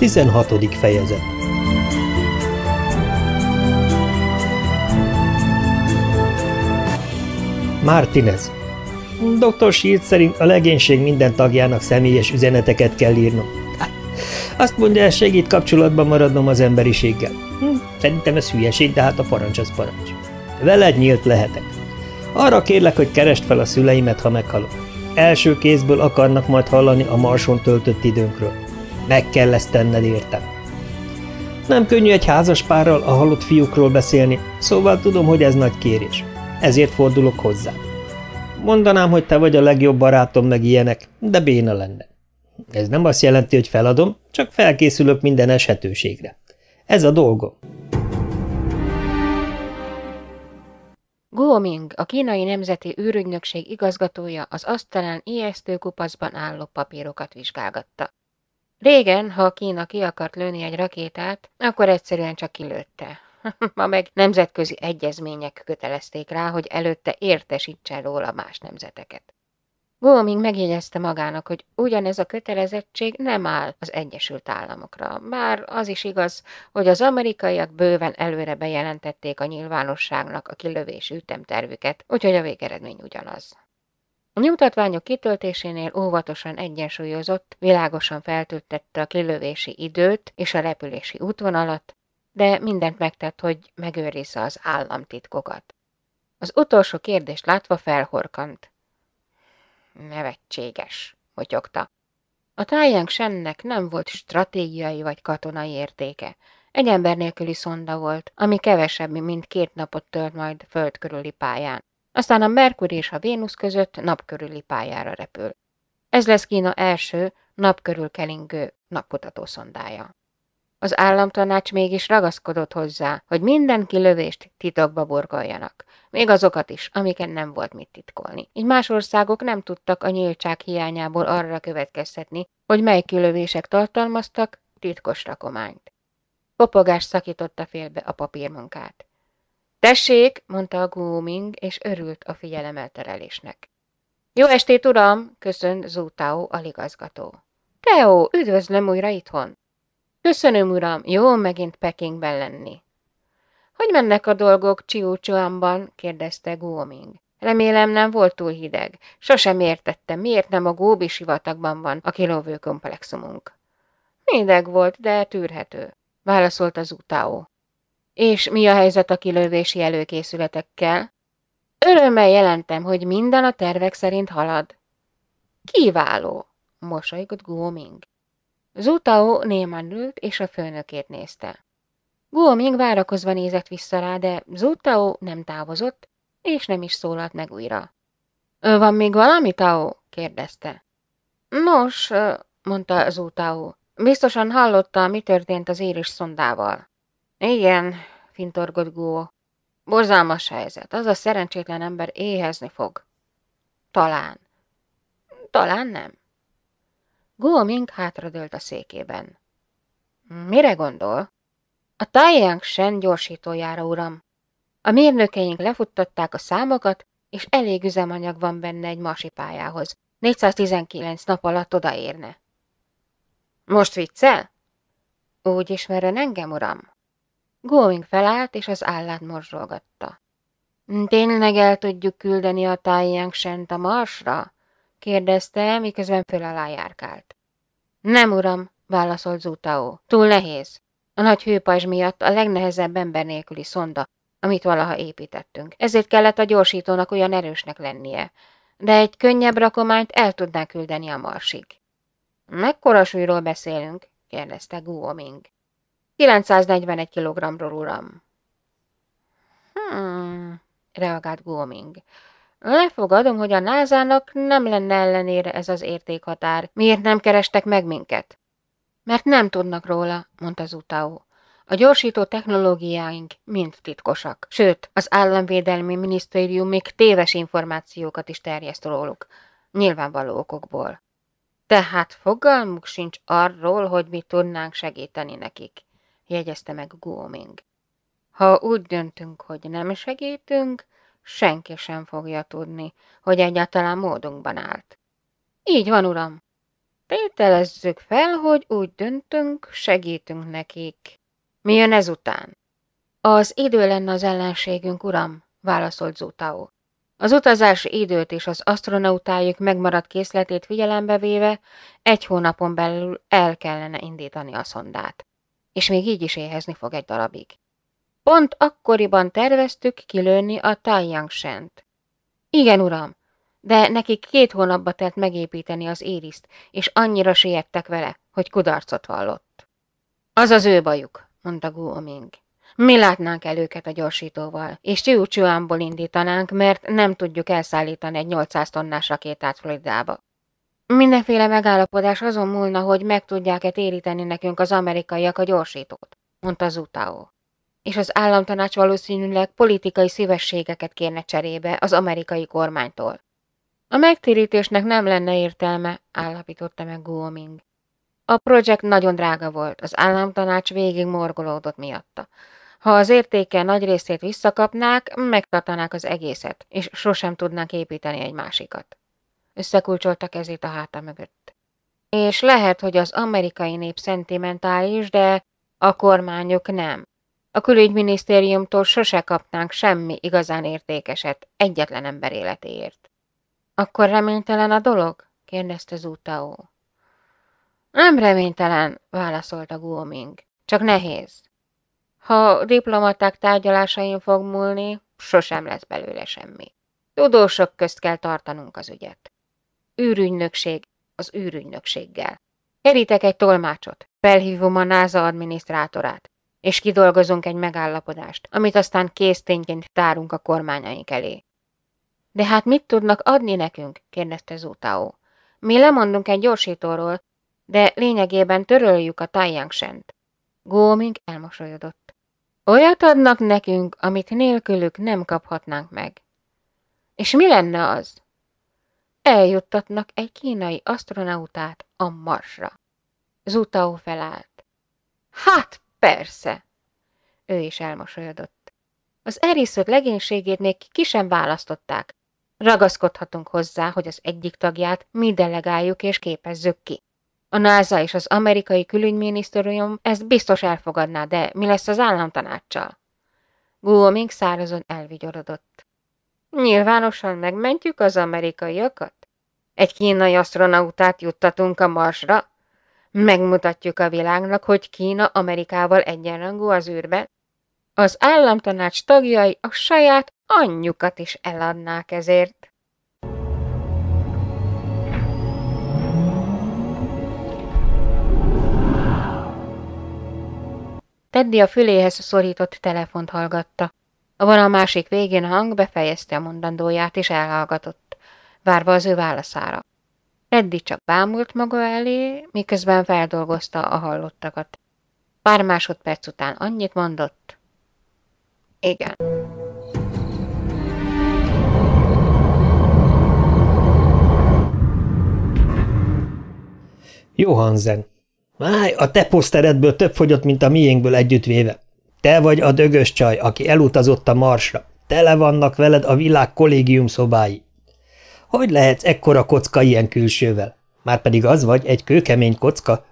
16. fejezet Martinez Dr. Shield szerint a legénység minden tagjának személyes üzeneteket kell írnom. Hát, azt mondja, segít kapcsolatban maradnom az emberiséggel. Hm, szerintem ez hülyeség, de hát a parancs az parancs. Veled nyílt lehetek. Arra kérlek, hogy keresd fel a szüleimet, ha meghalok. Első kézből akarnak majd hallani a marson töltött időnkről. Meg kell ezt tenned értem. Nem könnyű egy házas párral a halott fiúkról beszélni, szóval tudom, hogy ez nagy kérés. Ezért fordulok hozzá. Mondanám, hogy te vagy a legjobb barátom, meg ilyenek, de béna lenne. Ez nem azt jelenti, hogy feladom, csak felkészülök minden eshetőségre. Ez a dolgom. Guoming, a kínai nemzeti űrügynökség igazgatója az asztalán ijesztő kupacban álló papírokat vizsgálgatta. Régen, ha Kína ki akart lőni egy rakétát, akkor egyszerűen csak kilőtte. Ma meg nemzetközi egyezmények kötelezték rá, hogy előtte értesítse róla más nemzeteket. Guoming megjegyezte magának, hogy ugyanez a kötelezettség nem áll az Egyesült Államokra, bár az is igaz, hogy az amerikaiak bőven előre bejelentették a nyilvánosságnak a kilövési ütemtervüket, úgyhogy a végeredmény ugyanaz. A nyugtatványok kitöltésénél óvatosan egyensúlyozott, világosan feltöltette a kilövési időt és a repülési útvonalat, de mindent megtett, hogy megőrizze az államtitkokat. Az utolsó kérdést látva felhorkant. Nevetséges, motyogta. A tájánk sennek nem volt stratégiai vagy katonai értéke. Egy ember nélküli szonda volt, ami kevesebb, mint két napot tölt majd föld körüli pályán. Aztán a Merkur és a Vénusz között napkörüli pályára repül. Ez lesz Kína első napkörül kelingő napkutató szondája. Az államtanács mégis ragaszkodott hozzá, hogy minden kilövést titokba burkoljanak, még azokat is, amiket nem volt mit titkolni. Így más országok nem tudtak a nyíltság hiányából arra következtetni, hogy mely kilövések tartalmaztak titkos rakományt. Kopogás szakította félbe a papírmunkát. Tessék, mondta a Gúming, és örült a figyelemelterelésnek. Jó estét, uram, köszönt Zútao aligazgató. Teo, üdvözlöm újra itthon. Köszönöm, uram, jó megint Pekingben lenni. Hogy mennek a dolgok Csiúcsuamban? kérdezte Góming. Remélem nem volt túl hideg. Sosem értettem, miért nem a Góbi sivatagban van a kilóvő komplexumunk. Hideg volt, de tűrhető, válaszolt az utáó. És mi a helyzet a kilövési előkészületekkel? Örömmel jelentem, hogy minden a tervek szerint halad. Kiváló, mosolygott Góming. Zutao némán ült, és a főnökét nézte. Guoming várakozva nézett vissza rá, de Zutao nem távozott, és nem is szólalt meg újra. Van még valami, Tao? kérdezte. Nos, mondta Zutao, biztosan hallotta, mi történt az éris szondával. Igen, fintorgott Guo. Borzalmas helyzet, az a szerencsétlen ember éhezni fog. Talán. Talán nem. Guoming hátradőlt a székében. Mire gondol? A Taiyang Shen gyorsítójára, uram. A mérnökeink lefuttatták a számokat, és elég üzemanyag van benne egy marsi pályához. 419 nap alatt odaérne. Most viccel? Úgy ismeren engem, uram? Going felállt, és az állát morzsolgatta. Tényleg el tudjuk küldeni a Taiyang Sent a marsra? kérdezte, miközben föl alá járkált. Nem, uram, válaszolt Zutao. Túl nehéz. A nagy hőpajzs miatt a legnehezebb ember nélküli szonda, amit valaha építettünk. Ezért kellett a gyorsítónak olyan erősnek lennie. De egy könnyebb rakományt el tudná küldeni a marsig. Mekkora súlyról beszélünk? kérdezte Guoming. 941 kg-ról, uram. Hmm, reagált Guoming. Lefogadom, hogy a názának nem lenne ellenére ez az értékhatár. Miért nem kerestek meg minket? Mert nem tudnak róla, mondta Zutao. A gyorsító technológiáink mind titkosak. Sőt, az államvédelmi minisztérium még téves információkat is terjeszt róluk. Nyilvánvaló okokból. Tehát fogalmuk sincs arról, hogy mi tudnánk segíteni nekik, jegyezte meg Guoming. Ha úgy döntünk, hogy nem segítünk, senki sem fogja tudni, hogy egyáltalán módunkban állt. Így van, uram. Tételezzük fel, hogy úgy döntünk, segítünk nekik. Mi jön ezután? Az idő lenne az ellenségünk, uram, válaszolt Zutao. Az utazási időt és az astronautájuk megmaradt készletét figyelembe véve egy hónapon belül el kellene indítani a szondát. És még így is éhezni fog egy darabig. Pont akkoriban terveztük kilőni a Taiyang-sent. Igen, uram, de nekik két hónapba telt megépíteni az ériszt, és annyira siettek vele, hogy kudarcot vallott. Az az ő bajuk, mondta Guoming. Mi látnánk el őket a gyorsítóval, és Csiucsuánból indítanánk, mert nem tudjuk elszállítani egy 800 tonnás rakétát Floridába. Mindenféle megállapodás azon múlna, hogy meg tudják-e téríteni nekünk az amerikaiak a gyorsítót, mondta Zutao. És az államtanács valószínűleg politikai szívességeket kérne cserébe az amerikai kormánytól. A megtérítésnek nem lenne értelme, állapította meg Guoming. A projekt nagyon drága volt, az államtanács végig morgolódott miatta. Ha az értéke nagy részét visszakapnák, megtartanák az egészet, és sosem tudnánk építeni egy másikat. Összekulcsolta kezét a háta mögött. És lehet, hogy az amerikai nép szentimentális, de a kormányok nem. A külügyminisztériumtól sose kapnánk semmi igazán értékeset egyetlen ember életéért. Akkor reménytelen a dolog? kérdezte Zutao. Nem reménytelen, válaszolta Guoming. Csak nehéz. Ha diplomaták tárgyalásain fog múlni, sosem lesz belőle semmi. Tudósok közt kell tartanunk az ügyet. Űrügynökség az űrügynökséggel. Kerítek egy tolmácsot, felhívom a NASA adminisztrátorát, és kidolgozunk egy megállapodást, amit aztán késztényként tárunk a kormányaink elé. De hát mit tudnak adni nekünk? kérdezte Zutao. Mi lemondunk egy gyorsítóról, de lényegében töröljük a Taiyang-sent. Góming elmosolyodott. Olyat adnak nekünk, amit nélkülük nem kaphatnánk meg. És mi lenne az? Eljuttatnak egy kínai astronautát a Marsra. Zutao felállt. Hát, persze! Ő is elmosolyodott. Az eriszött legénységét még ki sem választották. Ragaszkodhatunk hozzá, hogy az egyik tagját mi delegáljuk és képezzük ki. A NASA és az amerikai külügyminisztérium ezt biztos elfogadná, de mi lesz az államtanácssal? Guoming szárazon elvigyorodott. Nyilvánosan megmentjük az amerikaiakat? Egy kínai astronautát juttatunk a Marsra? Megmutatjuk a világnak, hogy Kína Amerikával egyenrangú az űrben? Az államtanács tagjai a saját anyjukat is eladnák ezért. Teddy a füléhez szorított telefont hallgatta. A vonal másik végén a hang befejezte a mondandóját, és elhallgatott, várva az ő válaszára. Teddy csak bámult maga elé, miközben feldolgozta a hallottakat. Pár másodperc után annyit mondott. Igen. Johansen, Máj, a te poszteredből több fogyott, mint a miénkből együttvéve. Te vagy a dögös csaj, aki elutazott a marsra. Tele vannak veled a világ kollégium szobái. Hogy lehetsz ekkora kocka ilyen külsővel? Márpedig az vagy, egy kőkemény kocka.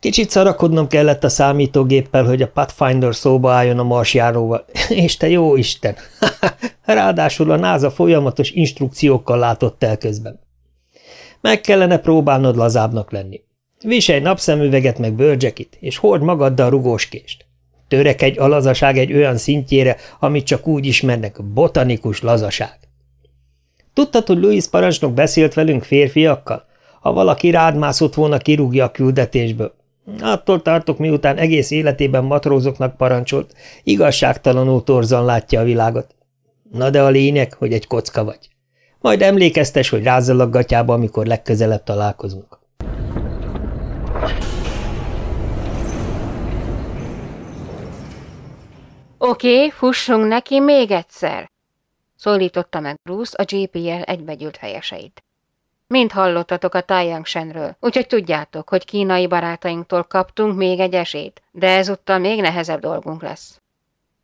Kicsit szarakodnom kellett a számítógéppel, hogy a Pathfinder szóba álljon a marsjáróval. És te jó Isten! Ráadásul a NASA folyamatos instrukciókkal látott el közben. Meg kellene próbálnod lazábbnak lenni. Viselj napszemüveget meg bőrcsekit, és hord magaddal rugóskést. Törekedj a lazaság egy olyan szintjére, amit csak úgy ismernek, botanikus lazaság. Tudtad, hogy Louis parancsnok beszélt velünk férfiakkal? Ha valaki rád volna, kirúgja a küldetésből. Attól tartok, miután egész életében matrózoknak parancsolt, igazságtalanul torzan látja a világot. Na de a lényeg, hogy egy kocka vagy. Majd emlékeztes, hogy rázzal a gatyába, amikor legközelebb találkozunk. Oké, fussunk neki még egyszer, szólította meg Bruce a JPL egybegyűlt helyeseit. Mind hallottatok a Taiyang-senről, úgyhogy tudjátok, hogy kínai barátainktól kaptunk még egy esélyt, de ezúttal még nehezebb dolgunk lesz.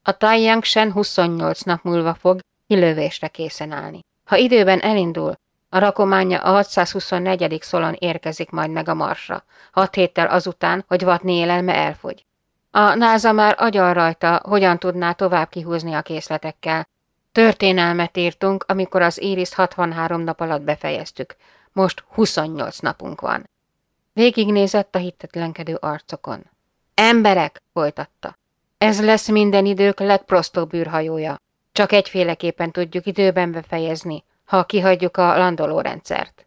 A Taiyang-sen 28 nap múlva fog kilövésre készen állni. Ha időben elindul, A rakománya a 624. szolon érkezik majd meg a marsra, hat héttel azután, hogy Vatni élelme elfogy. A NASA már agyal rajta, hogyan tudná tovább kihúzni a készletekkel. Történelmet írtunk, amikor az Iris 63 nap alatt befejeztük. Most 28 napunk van. Végignézett a hitetlenkedő arcokon. Emberek, folytatta. Ez lesz minden idők legprostóbb űrhajója. Csak egyféleképpen tudjuk időben befejezni, ha kihagyjuk a landolórendszert.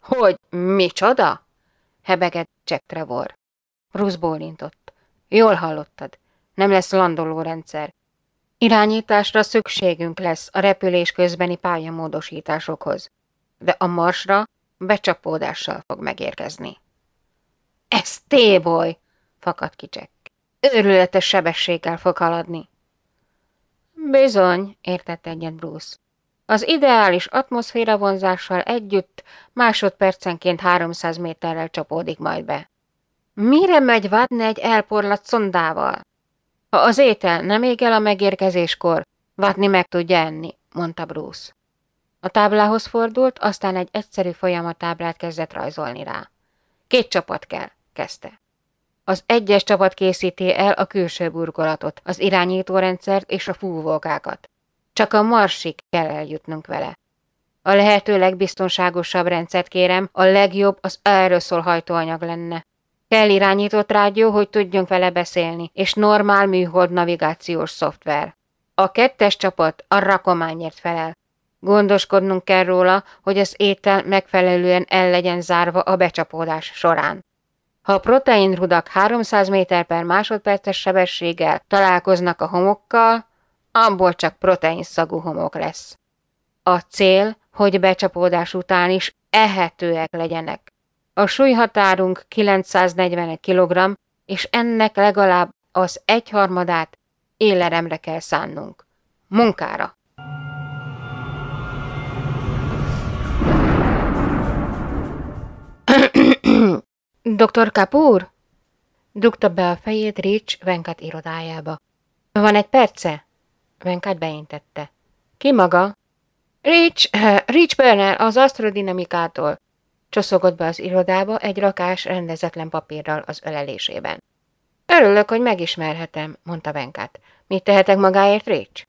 Hogy micsoda? hebegett Jack Trevor. Bruce bólintott. Jól hallottad. Nem lesz landolórendszer. Irányításra szükségünk lesz a repülés közbeni pályamódosításokhoz, de a marsra becsapódással fog megérkezni. Ez téboly, fakadt ki Jack. Őrületes sebességgel fog haladni. Bizony, értett egyet Bruce. Az ideális atmoszféra vonzással együtt másodpercenként 300 méterrel csapódik majd be. Mire megy vadni egy elporlat szondával? Ha az étel nem ég el a megérkezéskor, vadni meg tudja enni, mondta Bruce. A táblához fordult, aztán egy egyszerű folyamatábrát kezdett rajzolni rá. Két csapat kell, kezdte. Az egyes csapat készíti el a külső burkolatot, az irányítórendszert és a fúvókákat. Csak a marsig kell eljutnunk vele. A lehető legbiztonságosabb rendszert kérem, a legjobb az aeroszol hajtóanyag lenne. Kell irányított rádió, hogy tudjunk vele beszélni, és normál műhold navigációs szoftver. A kettes csapat a rakományért felel. Gondoskodnunk kell róla, hogy az étel megfelelően el legyen zárva a becsapódás során. Ha a proteinrudak 300 méter per másodperces sebességgel találkoznak a homokkal, abból csak proteinszagú homok lesz. A cél, hogy becsapódás után is ehetőek legyenek. A súlyhatárunk 941 kg, és ennek legalább az egyharmadát éleremre kell szánnunk. Munkára! Doktor Kapur? Dugta be a fejét Rich Venkat irodájába. Van egy perce? Venkat beintette. Ki maga? Rich, Rich Berner az asztrodinamikától. Csoszogott be az irodába egy rakás rendezetlen papírral az ölelésében. Örülök, hogy megismerhetem, mondta Venkat. Mit tehetek magáért, Rich?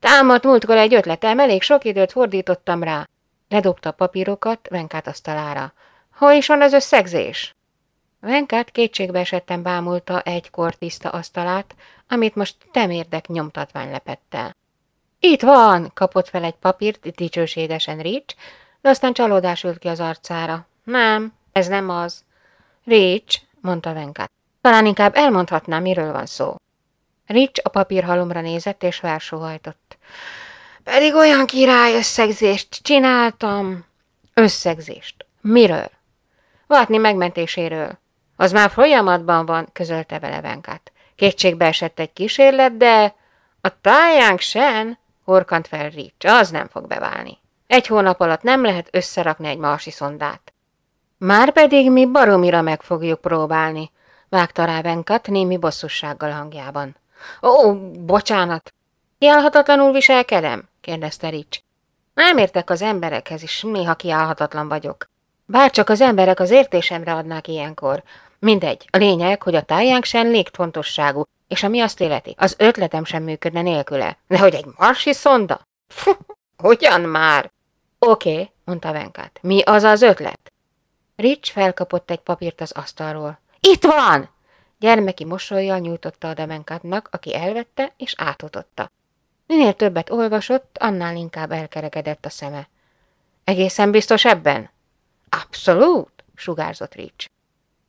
Támadt múltkor egy ötletem, elég sok időt fordítottam rá. Ledobta a papírokat Venkát asztalára. Hol is van az összegzés? Venkát kétségbe esetten bámulta egykor tiszta asztalát, amit most temérdek nyomtatvány lepett el. Itt van, kapott fel egy papírt dicsőségesen Rich, de aztán csalódás ült ki az arcára. Nem, ez nem az. Rich, mondta Venkát. Talán inkább elmondhatnám, miről van szó. Rich a papírhalomra nézett és versóhajtott. Pedig olyan király összegzést csináltam. Összegzést. Miről? Vatni megmentéséről. Az már folyamatban van, közölte vele Venkát. Kétségbe esett egy kísérlet, de a tájánk sen, horkant fel Rich, az nem fog beválni. Egy hónap alatt nem lehet összerakni egy marsi szondát. Márpedig mi baromira meg fogjuk próbálni, vágta rá Venkat némi bosszussággal hangjában. Ó, bocsánat! Kiállhatatlanul viselkedem? kérdezte Rich. Nem értek az emberekhez is, néha kiállhatatlan vagyok. Bárcsak az emberek az értésemre adnák ilyenkor. Mindegy, a lényeg, hogy a tájánk sem légfontosságú, és ami azt életi, az ötletem sem működne nélküle. De hogy egy marsi szonda? Hogyan már? Oké, mondta Venkát. Mi az az ötlet? Rich felkapott egy papírt az asztalról. Itt van! Gyermeki mosolyjal nyújtotta a Demenkátnak, aki elvette és átutotta. Minél többet olvasott, annál inkább elkerekedett a szeme. Egészen biztos ebben? Abszolút, sugárzott Rich.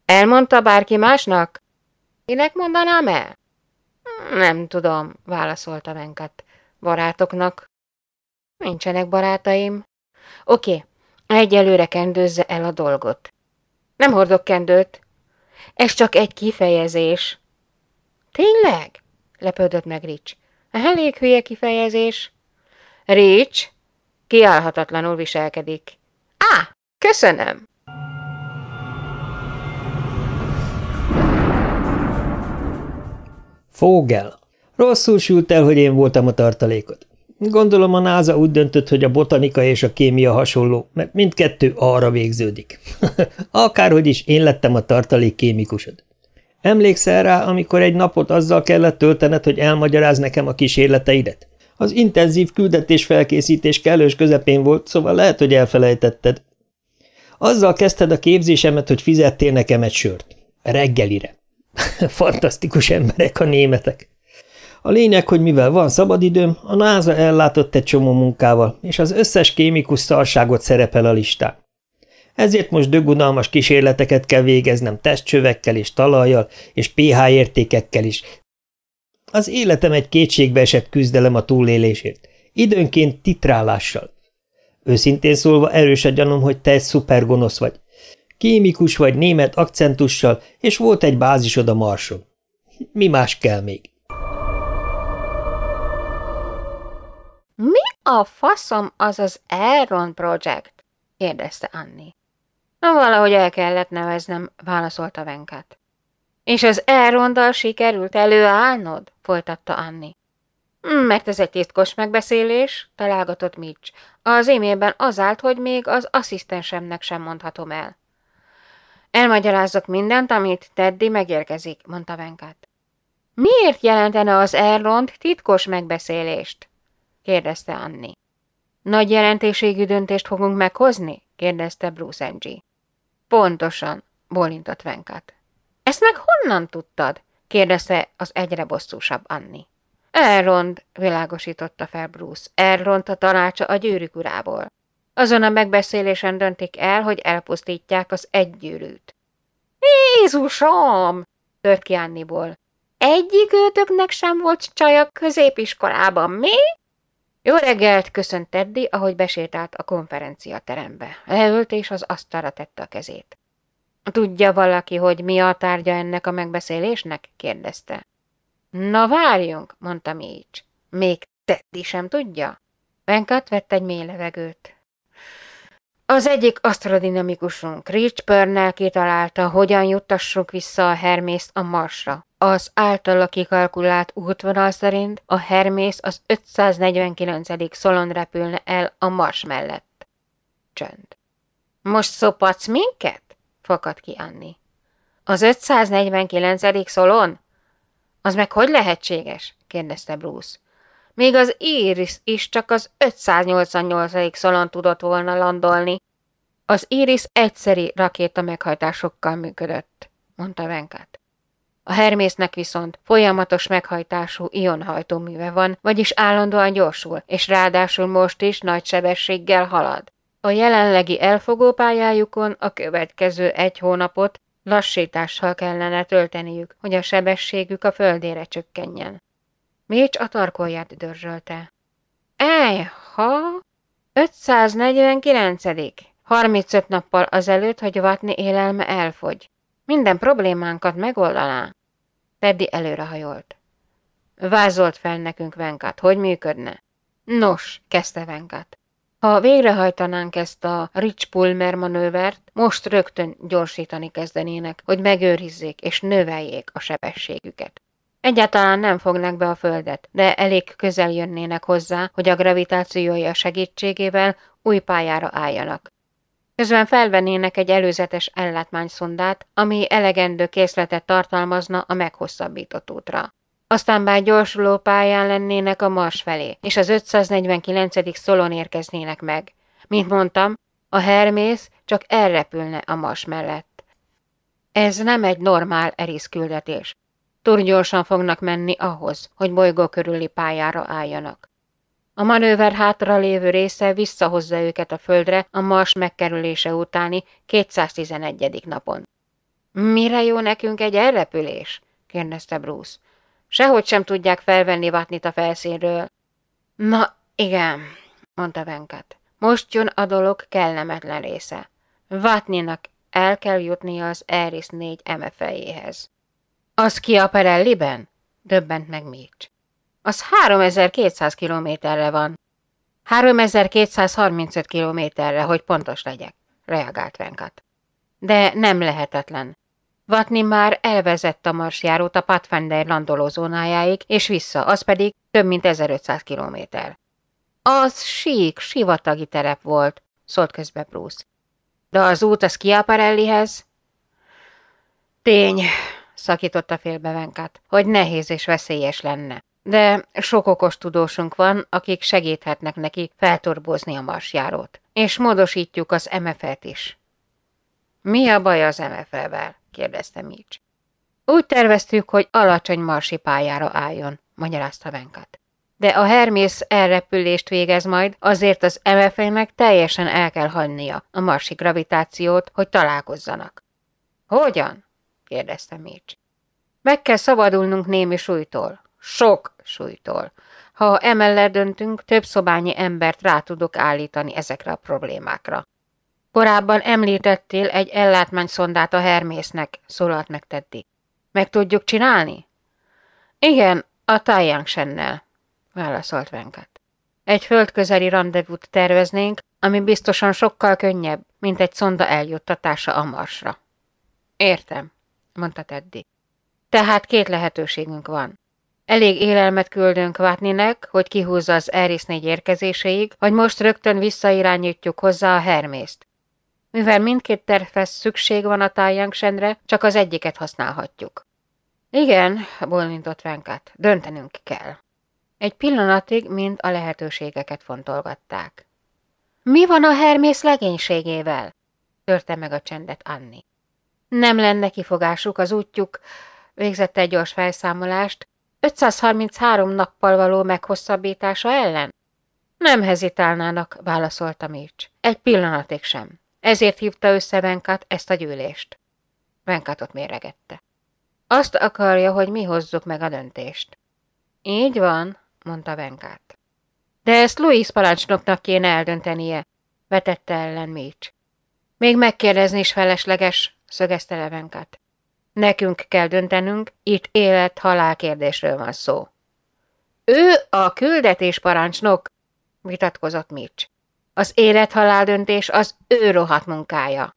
Elmondta bárki másnak? Kinek mondanám el? Nem tudom, válaszolta Venkat. Barátoknak. Nincsenek barátaim. Oké, egyelőre kendőzze el a dolgot. Nem hordok kendőt. Ez csak egy kifejezés. Tényleg? lepődött meg Rich. Elég hülye kifejezés. Rich kiállhatatlanul viselkedik. Á, köszönöm. Fogel. Rosszul sült el, hogy én voltam a tartalékot. Gondolom a NASA úgy döntött, hogy a botanika és a kémia hasonló, mert mindkettő arra végződik. Akárhogy is, én lettem a tartalék kémikusod. Emlékszel rá, amikor egy napot azzal kellett töltened, hogy elmagyaráz nekem a kísérleteidet? Az intenzív küldetés felkészítés kellős közepén volt, szóval lehet, hogy elfelejtetted. Azzal kezdted a képzésemet, hogy fizettél nekem egy sört. Reggelire. Fantasztikus emberek a németek. A lényeg, hogy mivel van szabadidőm, a NASA ellátott egy csomó munkával, és az összes kémikus szarságot szerepel a listán. Ezért most dögunalmas kísérleteket kell végeznem testcsövekkel és talajjal, és pH értékekkel is. Az életem egy kétségbe esett küzdelem a túlélésért, időnként titrálással. Őszintén szólva erős a gyanom, hogy te egy szupergonosz vagy. Kémikus vagy német akcentussal, és volt egy bázisod a marson. Mi más kell még? Mi a faszom az az Aaron Project? kérdezte Anni. Valahogy el kellett neveznem, válaszolta Venkat. És az Elrondal sikerült előállnod? folytatta Anni. Hmm, mert ez egy titkos megbeszélés, találgatott Mitch. Az e-mailben az állt, hogy még az asszisztensemnek sem mondhatom el. Elmagyarázok mindent, amit Teddy megérkezik, mondta Venkat. Miért jelentene az Elrond titkos megbeszélést? Kérdezte Anni. Nagy jelentőségű döntést fogunk meghozni? kérdezte Bruce Angie. Pontosan, bólintott Venkat. Ezt meg honnan tudtad? kérdezte az egyre bosszúsabb Anni. Elrond, világosította fel Bruce. Elrond a tanácsa a gyűrűk urából. Azon a megbeszélésen döntik el, hogy elpusztítják az egy gyűrűt. Jézusom! tört ki Anniból. Egyik őtöknek sem volt csaj a középiskolában, mi? Jó reggelt, köszönt Teddy, ahogy besétált a konferencia terembe. Leült és az asztalra tette a kezét. Tudja valaki, hogy mi a tárgya ennek a megbeszélésnek? kérdezte. Na várjunk, mondta Mitch. Még Teddy sem tudja? Venkat vett egy mély levegőt. Az egyik asztrodinamikusunk, Rich Pörnell kitalálta, hogyan juttassuk vissza a Hermészt a Marsra. Az általa kikalkulált útvonal szerint a Hermész az 549. szolon repülne el a Mars mellett. Csönd. Most szopadsz minket? fakad ki Anni. Az 549. szolon? Az meg hogy lehetséges? kérdezte Bruce. Még az Iris is csak az 588. szalon tudott volna landolni. Az Iris egyszeri rakéta meghajtásokkal működött, mondta Venkat. A Hermésznek viszont folyamatos meghajtású ionhajtóműve van, vagyis állandóan gyorsul, és ráadásul most is nagy sebességgel halad. A jelenlegi elfogópályájukon a következő egy hónapot lassítással kellene tölteniük, hogy a sebességük a földére csökkenjen. Mécs a tarkolját dörzsölte. Ej, ha? 549. 35 nappal azelőtt, hogy vatni élelme elfogy. Minden problémánkat megoldaná. Teddy előrehajolt. Vázolt fel nekünk Venkat, hogy működne. Nos, kezdte Venkat. Ha végrehajtanánk ezt a Rich Pulmer manővert, most rögtön gyorsítani kezdenének, hogy megőrizzék és növeljék a sebességüket. Egyáltalán nem fognak be a földet, de elég közel jönnének hozzá, hogy a gravitációja segítségével új pályára álljanak. Közben felvennének egy előzetes ellátmányszondát, ami elegendő készletet tartalmazna a meghosszabbított útra. Aztán bár gyorsuló pályán lennének a Mars felé, és az 549. szolon érkeznének meg. Mint mondtam, a Hermész csak elrepülne a Mars mellett. Ez nem egy normál Eris küldetés. Túl gyorsan fognak menni ahhoz, hogy bolygó körüli pályára álljanak. A manőver hátra lévő része visszahozza őket a földre a Mars megkerülése utáni 211. napon. Mire jó nekünk egy elrepülés? kérdezte Bruce. Sehogy sem tudják felvenni Vatnit a felszínről. Na, igen, mondta Venkat. Most jön a dolog kellemetlen része. Vatninak el kell jutnia az Eris 4 MFE-jéhez. Az ki a Perelliben? Döbbent meg Mitch. Az 3200 kilométerre van. 3235 kilométerre, hogy pontos legyek, reagált Venkat. De nem lehetetlen. Vatni már elvezett a marsjárót a Pathfinder landolózónájáig, és vissza, az pedig több mint 1500 kilométer. Az sík, sivatagi terep volt, szólt közbe Bruce. De az út az Kiaparellihez? Tény, szakította félbe Venkát, hogy nehéz és veszélyes lenne. De sok okos tudósunk van, akik segíthetnek neki feltorbozni a marsjárót. És módosítjuk az MF-et is. Mi a baj az MF-vel? kérdezte Mitch. Úgy terveztük, hogy alacsony marsi pályára álljon, magyarázta Venkat. De a Hermész elrepülést végez majd, azért az MF-nek teljesen el kell hagynia a marsi gravitációt, hogy találkozzanak. Hogyan? Kérdezte Mitch. Meg kell szabadulnunk némi súlytól. Sok súlytól. Ha emellett döntünk, több szobányi embert rá tudok állítani ezekre a problémákra. Korábban említettél egy ellátmányszondát a Hermésznek, szólalt meg Teddy. Meg tudjuk csinálni? Igen, a Sennel, válaszolt Venkat. Egy földközeli rendezvút terveznénk, ami biztosan sokkal könnyebb, mint egy szonda eljuttatása a Marsra. Értem, mondta Teddy. Tehát két lehetőségünk van. Elég élelmet küldünk Vátninek, hogy kihúzza az Eris négy érkezéséig, vagy most rögtön visszairányítjuk hozzá a Hermészt. Mivel mindkét tervhez szükség van a tájánksendre, csak az egyiket használhatjuk. Igen, bólintott Venkát, döntenünk kell. Egy pillanatig mind a lehetőségeket fontolgatták. Mi van a Hermész legénységével? törte meg a csendet Anni. Nem lenne kifogásuk az útjuk, végzett egy gyors felszámolást, 533 nappal való meghosszabbítása ellen? Nem hezitálnának, válaszolta Mitch. Egy pillanatig sem. Ezért hívta össze Venkat ezt a gyűlést. Venkatot méregette. Azt akarja, hogy mi hozzuk meg a döntést. Így van, mondta Venkát. De ezt Louis parancsnoknak kéne eldöntenie, vetette ellen Mitch. Még megkérdezni is felesleges, szögezte le Venkát. Nekünk kell döntenünk, itt élet-halál kérdésről van szó. Ő a küldetés parancsnok, vitatkozott Mitch. Az élet-halál döntés az ő rohadt munkája.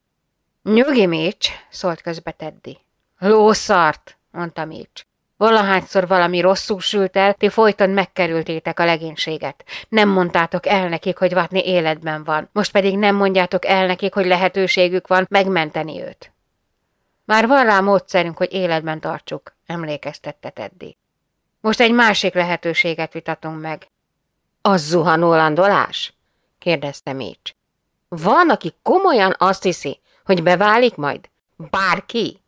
Nyugi, Mitch, szólt közbe Teddy. Lószart, mondta Mitch. Valahányszor valami rosszul sült el, ti folyton megkerültétek a legénységet. Nem mondtátok el nekik, hogy Vatni életben van, most pedig nem mondjátok el nekik, hogy lehetőségük van megmenteni őt. Már van rá módszerünk, hogy életben tartsuk, emlékeztette Teddy. Most egy másik lehetőséget vitatunk meg. Az zuhanó landolás? kérdezte Mitch. Van, aki komolyan azt hiszi, hogy beválik majd? Bárki?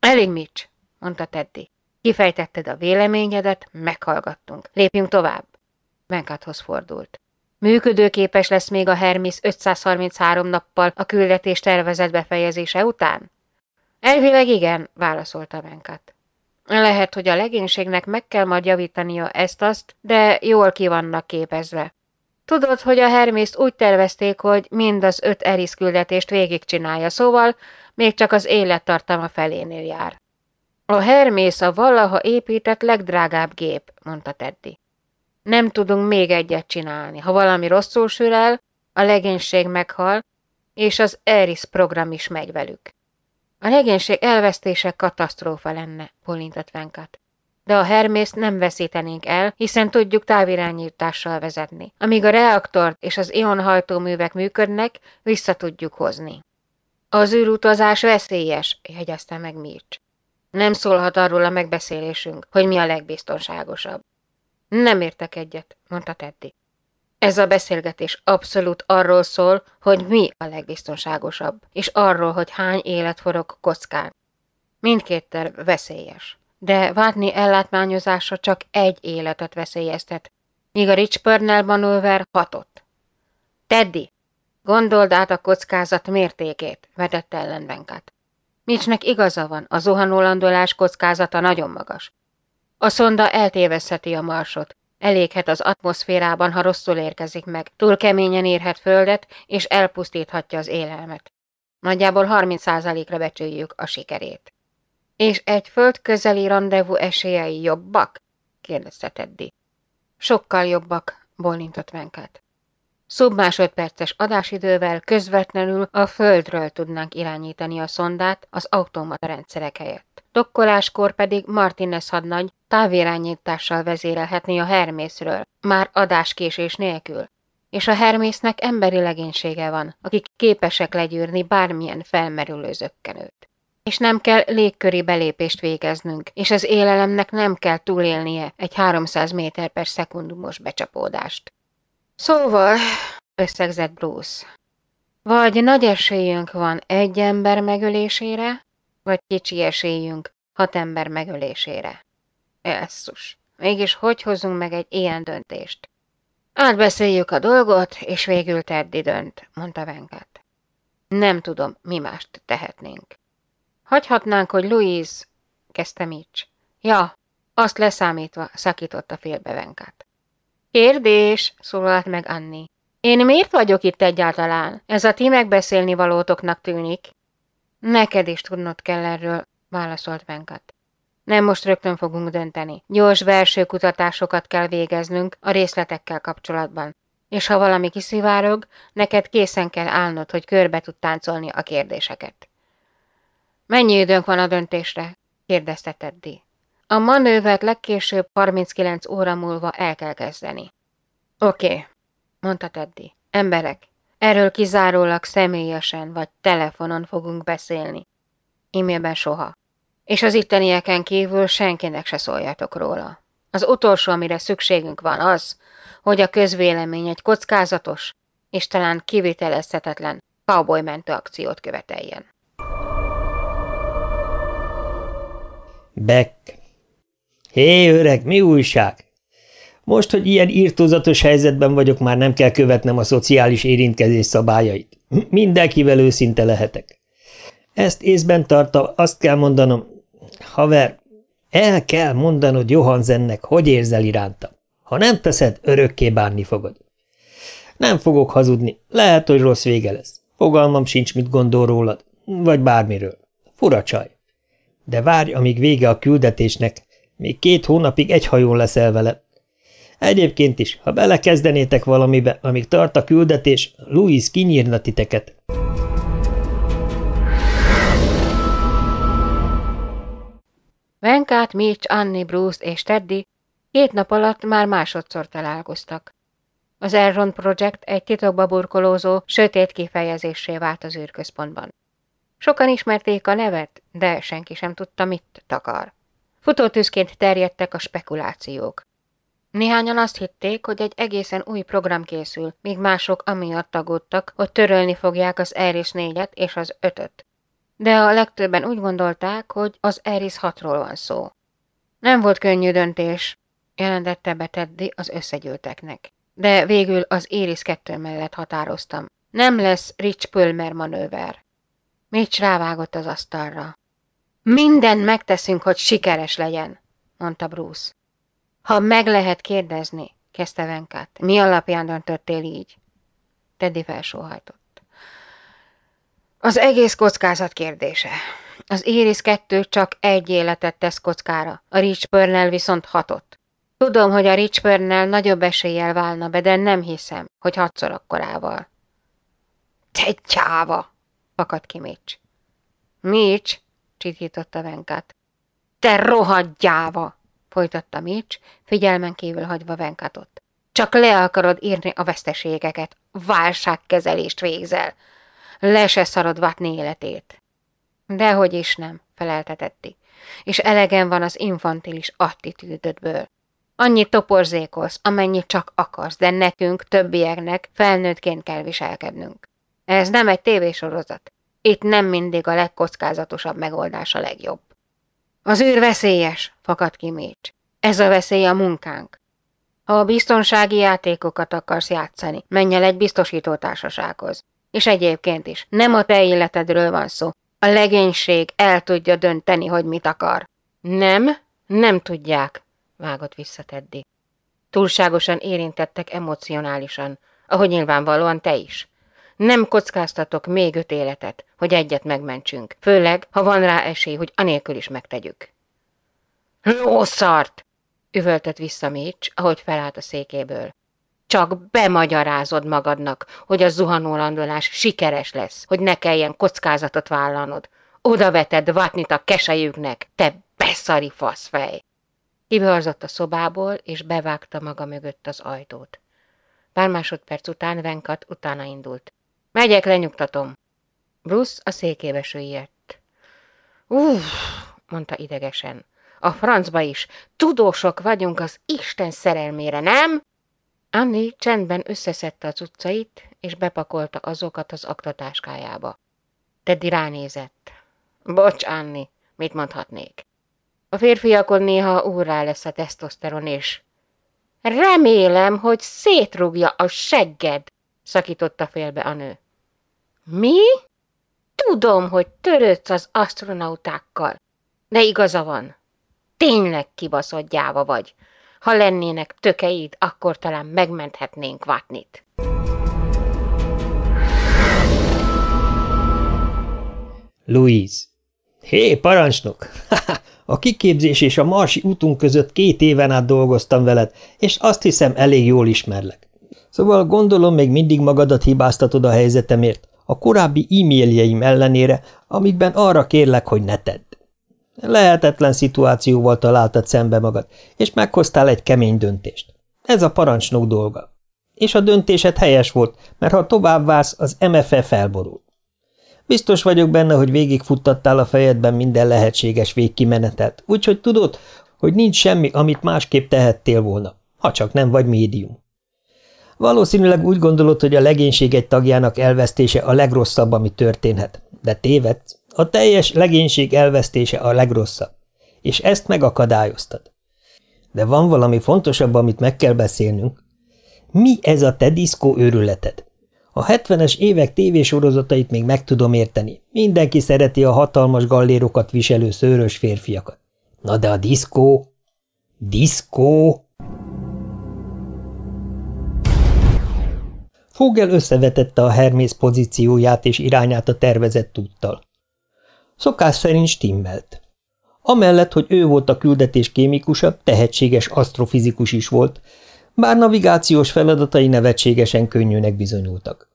Elég, Mitch, mondta Teddy. Kifejtetted a véleményedet, meghallgattunk. Lépjünk tovább. Venkathoz fordult. Működőképes lesz még a Hermes 533 nappal a küldetés tervezett befejezése után? Elvileg igen, válaszolta Venkat. Lehet, hogy a legénységnek meg kell majd javítania ezt-azt, de jól ki vannak képezve. Tudod, hogy a Hermészt úgy tervezték, hogy mind az öt Eris küldetést végigcsinálja, szóval még csak az élettartama felénél jár. A Hermész a valaha épített legdrágább gép, mondta Teddy. Nem tudunk még egyet csinálni. Ha valami rosszul sül el, a legénység meghal, és az Eris program is megy velük. A legénység elvesztése katasztrófa lenne, bólintott Venkat. De a Hermészt nem veszítenénk el, hiszen tudjuk távirányítással vezetni. Amíg a reaktort és az ionhajtóművek működnek, vissza tudjuk hozni. Az űrutazás veszélyes, jegyezte meg Mircs. Nem szólhat arról a megbeszélésünk, hogy mi a legbiztonságosabb. Nem értek egyet, mondta Teddy. Ez a beszélgetés abszolút arról szól, hogy mi a legbiztonságosabb, és arról, hogy hány élet forog kockán. Mindkét terv veszélyes, de várni ellátmányozása csak egy életet veszélyeztet, míg a Richpurnell manőver hatott. Teddy, gondold át a kockázat mértékét, vedette ellen Venkát. Mitchnek igaza van, a zuhanólandolás kockázata nagyon magas. A szonda eltévezheti a marsot, Eléghet az atmoszférában, ha rosszul érkezik meg. Túl keményen érhet földet, és elpusztíthatja az élelmet. Nagyjából 30%-ra becsüljük a sikerét. És egy földközeli rendezvú esélyei jobbak? kérdezte Teddy. Sokkal jobbak, bólintott Venket. Szubmásodperces adásidővel közvetlenül a földről tudnánk irányítani a szondát az automata rendszerek helyett. Dokkoláskor pedig Martinez hadnagy távirányítással vezérelhetni a Hermészről, már adáskésés nélkül. És a Hermésznek emberi legénysége van, akik képesek legyűrni bármilyen felmerülő zökkenőt. És nem kell légköri belépést végeznünk, és az élelemnek nem kell túlélnie egy 300 méter per szekundumos becsapódást. Szóval, összegzett Bruce, vagy nagy esélyünk van egy ember megölésére, vagy kicsi esélyünk hat ember megölésére. Elszus, mégis hogy hozunk meg egy ilyen döntést? Átbeszéljük a dolgot, és végül Teddy dönt, mondta Venkat. Nem tudom, mi mást tehetnénk. Hagyhatnánk, hogy Louise, kezdte Mitch. Ja, azt leszámítva, szakította félbe Venkat. Kérdés, szólalt meg Anni. Én miért vagyok itt egyáltalán? Ez a ti megbeszélni valótoknak tűnik. Neked is tudnod kell erről, válaszolt Venkat. Nem most rögtön fogunk dönteni. Gyors belső kutatásokat kell végeznünk a részletekkel kapcsolatban. És ha valami kiszivárog, neked készen kell állnod, hogy körbe tud táncolni a kérdéseket. Mennyi időnk van a döntésre? kérdezte Teddy. A manővert legkésőbb 39 óra múlva el kell kezdeni. Oké, okay, mondta Teddy. Emberek, erről kizárólag személyesen vagy telefonon fogunk beszélni. E-mailben soha. És az ittenieken kívül senkinek se szóljatok róla. Az utolsó, amire szükségünk van az, hogy a közvélemény egy kockázatos és talán kivitelezhetetlen cowboy mentő akciót követeljen. Beck. Hé, öreg, mi újság? Most, hogy ilyen írtózatos helyzetben vagyok, már nem kell követnem a szociális érintkezés szabályait. Mindenkivel őszinte lehetek. Ezt észben tartva azt kell mondanom, haver, el kell mondanod Johansennek, hogy érzel iránta. Ha nem teszed, örökké bánni fogod. Nem fogok hazudni, lehet, hogy rossz vége lesz. Fogalmam sincs, mit gondol rólad, vagy bármiről. Fura csaj. De várj, amíg vége a küldetésnek, még két hónapig egy hajón leszel vele. Egyébként is, ha belekezdenétek valamibe, amíg tart a küldetés, Louis kinyírna titeket. Venkát, Mitch, Annie, Bruce és Teddy két nap alatt már másodszor találkoztak. Az Elrond Project egy titokba burkolózó, sötét kifejezésé vált az űrközpontban. Sokan ismerték a nevet, de senki sem tudta, mit takar. Futótűzként terjedtek a spekulációk. Néhányan azt hitték, hogy egy egészen új program készül, míg mások amiatt tagódtak, hogy törölni fogják az Eris 4-et és az 5-öt de a legtöbben úgy gondolták, hogy az Eris 6-ról van szó. Nem volt könnyű döntés, jelentette be Teddy az összegyűlteknek. De végül az Eris 2 mellett határoztam. Nem lesz Rich Pulmer manőver. Mitch rávágott az asztalra. Minden megteszünk, hogy sikeres legyen, mondta Bruce. Ha meg lehet kérdezni, kezdte Venkát, mi alapján döntöttél így? Teddy felsóhajtott. Az egész kockázat kérdése. Az Iris 2 csak egy életet tesz kockára, a Rich Purnell viszont hatott. Tudom, hogy a Rich Purnell nagyobb eséllyel válna be, de nem hiszem, hogy hatszor akkorával. Te csáva! fakadt ki Mitch. Mitch, csitította Venkát. Te rohadt gyáva! folytatta Mitch, figyelmen kívül hagyva Venkatot. Csak le akarod írni a veszteségeket, válságkezelést végzel. Le se szarod Vatni életét. Dehogy is nem, feleltetetti, és elegem van az infantilis attitűdödből. Annyit toporzékolsz, amennyit csak akarsz, de nekünk, többieknek felnőttként kell viselkednünk. Ez nem egy tévésorozat. Itt nem mindig a legkockázatosabb megoldás a legjobb. Az űr veszélyes, fakad ki Mitch. Ez a veszély a munkánk. Ha a biztonsági játékokat akarsz játszani, menj el egy biztosító társasághoz. És egyébként is, nem a te életedről van szó. A legénység el tudja dönteni, hogy mit akar. Nem, nem tudják, vágott vissza Teddy. Túlságosan érintettek emocionálisan, ahogy nyilvánvalóan te is. Nem kockáztatok még öt életet, hogy egyet megmentsünk, főleg, ha van rá esély, hogy anélkül is megtegyük. Lószart! üvöltött vissza Mitch, ahogy felállt a székéből. Csak bemagyarázod magadnak, hogy a zuhanólandolás sikeres lesz, hogy ne kelljen kockázatot vállalnod. Oda veted vatnit a kesejüknek, te beszari faszfej! Kibehazott a szobából, és bevágta maga mögött az ajtót. Pár másodperc után Venkat utána indult. Megyek, lenyugtatom. Bruce a székébe süllyedt. Uff, mondta idegesen. A francba is. Tudósok vagyunk az Isten szerelmére, nem? Anni csendben összeszedte a cuccait, és bepakolta azokat az aktatáskájába. Teddy ránézett. Bocs, Anni, mit mondhatnék? A férfiakon néha úrrá lesz a tesztoszteron, és... Remélem, hogy szétrúgja a segged, szakította félbe a nő. Mi? Tudom, hogy törődsz az astronautákkal, de igaza van. Tényleg kibaszott gyáva vagy. Ha lennének tökeid, akkor talán megmenthetnénk Vatnit. Louise. Hé, parancsnok! A kiképzés és a marsi útunk között két éven át dolgoztam veled, és azt hiszem elég jól ismerlek. Szóval gondolom még mindig magadat hibáztatod a helyzetemért, a korábbi e-mailjeim ellenére, amikben arra kérlek, hogy ne tedd. Lehetetlen szituációval találtad szembe magad, és meghoztál egy kemény döntést. Ez a parancsnok dolga. És a döntésed helyes volt, mert ha tovább válsz, az MFE felborul. Biztos vagyok benne, hogy végigfuttattál a fejedben minden lehetséges végkimenetet, úgyhogy tudod, hogy nincs semmi, amit másképp tehettél volna, ha csak nem vagy médium. Valószínűleg úgy gondolod, hogy a legénység egy tagjának elvesztése a legrosszabb, ami történhet, de tévedsz. A teljes legénység elvesztése a legrosszabb, és ezt megakadályoztad. De van valami fontosabb, amit meg kell beszélnünk. Mi ez a te diszkó őrületed? A hetvenes évek tévésorozatait még meg tudom érteni. Mindenki szereti a hatalmas gallérokat viselő szőrös férfiakat. Na de a diszkó? Diszkó? Fogel összevetette a Hermész pozícióját és irányát a tervezett úttal. Szokás szerint stimmelt. Amellett, hogy ő volt a küldetés kémikusa, tehetséges asztrofizikus is volt, bár navigációs feladatai nevetségesen könnyűnek bizonyultak.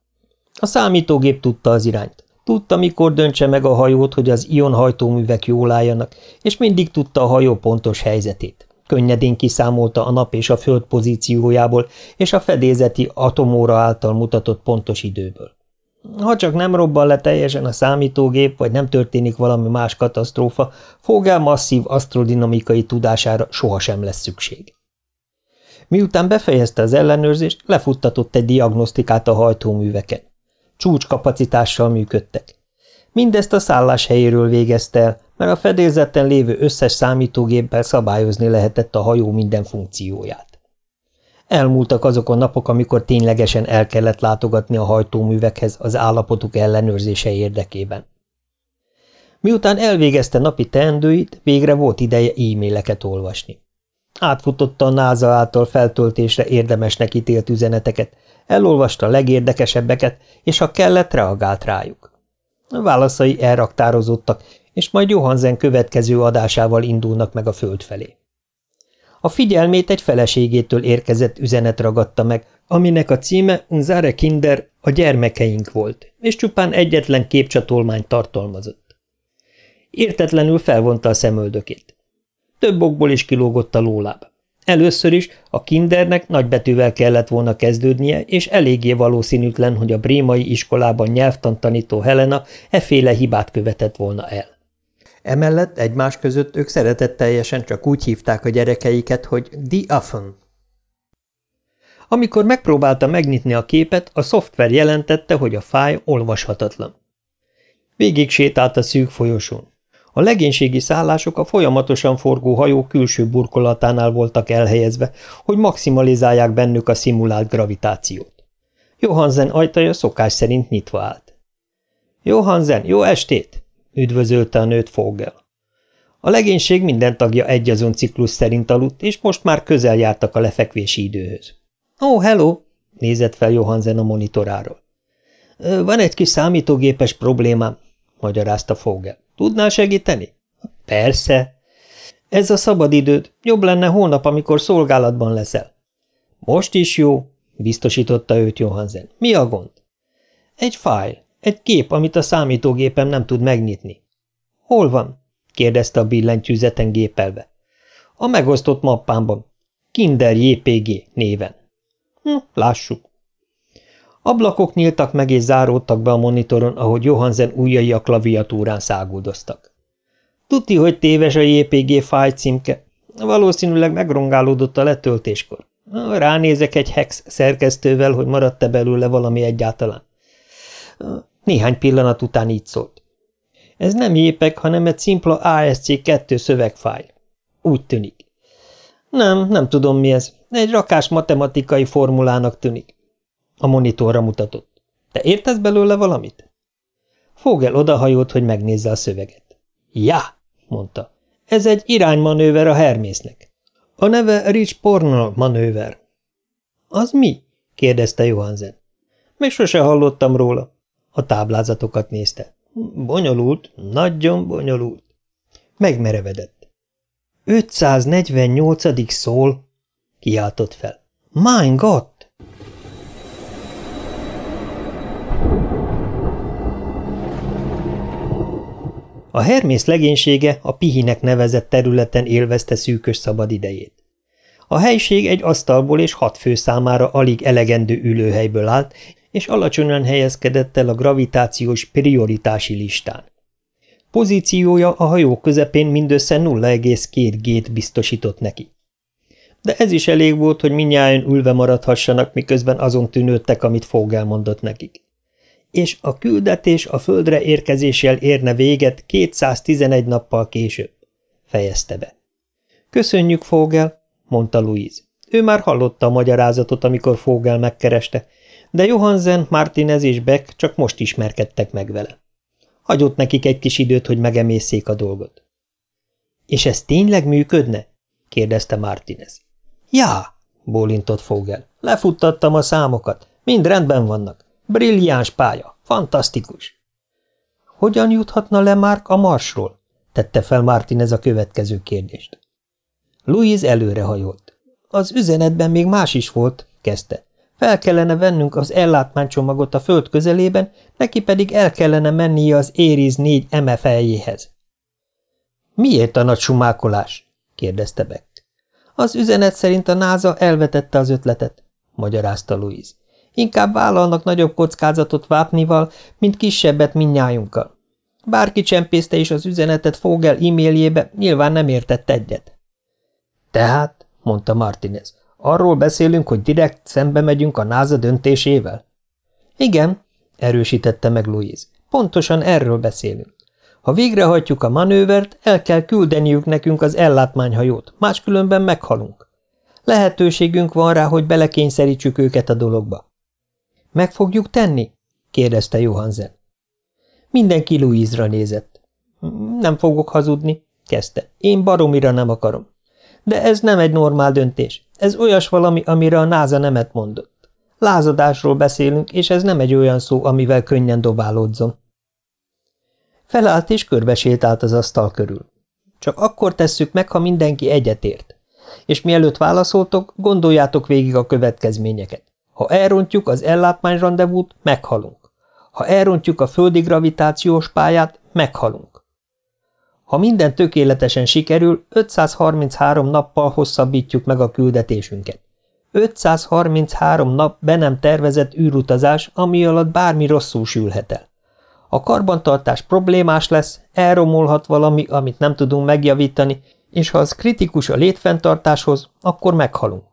A számítógép tudta az irányt. Tudta, mikor döntse meg a hajót, hogy az ionhajtóművek jól álljanak, és mindig tudta a hajó pontos helyzetét. Könnyedén kiszámolta a nap és a föld pozíciójából, és a fedélzeti atomóra által mutatott pontos időből. Ha csak nem robban le teljesen a számítógép, vagy nem történik valami más katasztrófa, Fogel masszív asztrodinamikai tudására sohasem lesz szükség. Miután befejezte az ellenőrzést, lefuttatott egy diagnosztikát a hajtóműveken. Csúcskapacitással működtek. Mindezt a szállás helyéről végezte el, mert a fedélzeten lévő összes számítógéppel szabályozni lehetett a hajó minden funkcióját. Elmúltak azok a napok, amikor ténylegesen el kellett látogatni a hajtóművekhez az állapotuk ellenőrzése érdekében. Miután elvégezte napi teendőit, végre volt ideje e-maileket olvasni. Átfutotta a NASA által feltöltésre érdemesnek ítélt üzeneteket, elolvasta legérdekesebbeket, és ha kellett, reagált rájuk. A válaszai elraktározottak, és majd Johansen következő adásával indulnak meg a föld felé. A figyelmét egy feleségétől érkezett üzenet ragadta meg, aminek a címe Unzare Kinder a gyermekeink volt, és csupán egyetlen képcsatolmányt tartalmazott. Értetlenül felvonta a szemöldökét. Több okból is kilógott a lóláb. Először is a kindernek nagybetűvel kellett volna kezdődnie, és eléggé valószínűtlen, hogy a brémai iskolában nyelvtantanító Helena eféle hibát követett volna el. Emellett egymás között ők szeretetteljesen csak úgy hívták a gyerekeiket, hogy The Affen. Amikor megpróbálta megnyitni a képet, a szoftver jelentette, hogy a fáj olvashatatlan. Végig sétált a szűk folyosón. A legénységi szállások a folyamatosan forgó hajó külső burkolatánál voltak elhelyezve, hogy maximalizálják bennük a szimulált gravitációt. Johansen ajtaja szokás szerint nyitva állt. – Johansen, jó estét! – üdvözölte a nőt Fogel. A legénység minden tagja egyazon ciklus szerint aludt, és most már közel jártak a lefekvési időhöz. – oh, hello! – nézett fel Johansen a monitoráról. – Van egy kis számítógépes problémám – magyarázta Fogel. Tudnál segíteni? Persze. Ez a szabadidőd. Jobb lenne holnap, amikor szolgálatban leszel. Most is jó, biztosította őt Johansen. Mi a gond? Egy fájl, egy kép, amit a számítógépem nem tud megnyitni. Hol van? kérdezte a billentyűzeten gépelve. A megosztott mappámban. Kinder JPG néven. Hm, lássuk. Ablakok nyíltak meg és záródtak be a monitoron, ahogy Johansen ujjai a klaviatúrán száguldoztak. Tuti, hogy téves a JPG fájl címke. Valószínűleg megrongálódott a letöltéskor. Ránézek egy hex szerkesztővel, hogy maradt-e belőle valami egyáltalán. Néhány pillanat után így szólt. Ez nem jépek, hanem egy szimpla ASC2 szövegfájl. Úgy tűnik. Nem, nem tudom mi ez. Egy rakás matematikai formulának tűnik. A monitorra mutatott. Te értesz belőle valamit? Fogel odahajolt, hogy megnézze a szöveget. Ja, mondta. Ez egy iránymanőver a Hermésznek. A neve Rich Pornal manőver. Az mi? kérdezte Johansen. Még sose hallottam róla. A táblázatokat nézte. Bonyolult, nagyon bonyolult. Megmerevedett. 548. szól, kiáltott fel. Mein Gott! A Hermész legénysége a Pihinek nevezett területen élvezte szűkös szabad idejét. A helység egy asztalból és hat fő számára alig elegendő ülőhelyből állt, és alacsonyan helyezkedett el a gravitációs prioritási listán. Pozíciója a hajó közepén mindössze 0,2 gét biztosított neki. De ez is elég volt, hogy minnyáján ülve maradhassanak, miközben azon tűnődtek, amit Fogel mondott nekik. És a küldetés a földre érkezéssel érne véget 211 nappal később, fejezte be. Köszönjük, Fogel, mondta Louise. Ő már hallotta a magyarázatot, amikor Fogel megkereste, de Johansen, Martinez és Beck csak most ismerkedtek meg vele. Hagyott nekik egy kis időt, hogy megemészszék a dolgot. – És ez tényleg működne? – kérdezte Martinez. – Já! – bólintott Fogel. – Lefuttattam a számokat. Mind rendben vannak. Brilliáns pálya. Fantasztikus. – Hogyan juthatna le Mark a Marsról? – tette fel Martinez a következő kérdést. Louise előrehajolt. – Az üzenetben még más is volt – kezdte. Fel kellene vennünk az ellátmánycsomagot a föld közelében, neki pedig el kellene mennie az Ériz négy MFL-jéhez. Miért a nagy sumákolás? kérdezte Beck. Az üzenet szerint a náza elvetette az ötletet, magyarázta Louise. Inkább vállalnak nagyobb kockázatot vápnival, mint kisebbet minnyájunkkal. Bárki csempészte is az üzenetet Fogel e-mailjébe, nyilván nem értett egyet. Tehát, mondta Martinez, Arról beszélünk, hogy direkt szembe megyünk a NASA döntésével? Igen, erősítette meg Louise. Pontosan erről beszélünk. Ha végrehajtjuk a manővert, el kell küldeniük nekünk az ellátmányhajót, máskülönben meghalunk. Lehetőségünk van rá, hogy belekényszerítsük őket a dologba. Meg fogjuk tenni? kérdezte Johansen. Mindenki Louise-ra nézett. Nem fogok hazudni, kezdte. Én baromira nem akarom. De ez nem egy normál döntés. Ez olyas valami, amire a náza nemet mondott. Lázadásról beszélünk, és ez nem egy olyan szó, amivel könnyen dobálódzom. Felállt és körbesétált az asztal körül. Csak akkor tesszük meg, ha mindenki egyetért. És mielőtt válaszoltok, gondoljátok végig a következményeket. Ha elrontjuk az ellátmányrandevút, meghalunk. Ha elrontjuk a földi gravitációs pályát, meghalunk. Ha minden tökéletesen sikerül, 533 nappal hosszabbítjuk meg a küldetésünket. 533 nap be nem tervezett űrutazás, ami alatt bármi rosszul sülhet el. A karbantartás problémás lesz, elromolhat valami, amit nem tudunk megjavítani, és ha az kritikus a létfenntartáshoz, akkor meghalunk.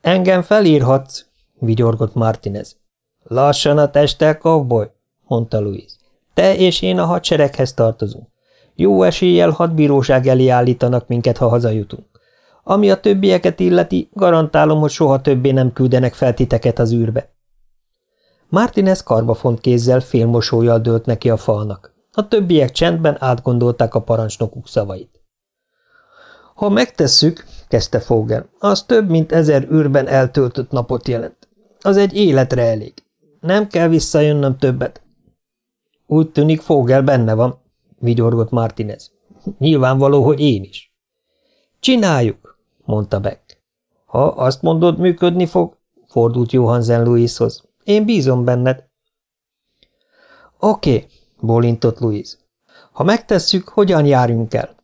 Engem felírhatsz, vigyorgott Martinez. Lassan a testel, cowboy, mondta Louis. Te és én a hadsereghez tartozunk. Jó eséllyel hadbíróság elé állítanak minket, ha hazajutunk. Ami a többieket illeti, garantálom, hogy soha többé nem küldenek fel titeket az űrbe. Martinez karbafont kézzel félmosójal dőlt neki a falnak. A többiek csendben átgondolták a parancsnokuk szavait. Ha megtesszük, kezdte Fogel, az több mint ezer űrben eltöltött napot jelent. Az egy életre elég. Nem kell visszajönnöm többet. Úgy tűnik Fogel benne van, vigyorgott Martinez. Nyilvánvaló, hogy én is. Csináljuk, mondta Beck. Ha azt mondod, működni fog, fordult Johansen Louishoz. Én bízom benned. Oké, okay, bólintott Louis. Ha megtesszük, hogyan járjunk el?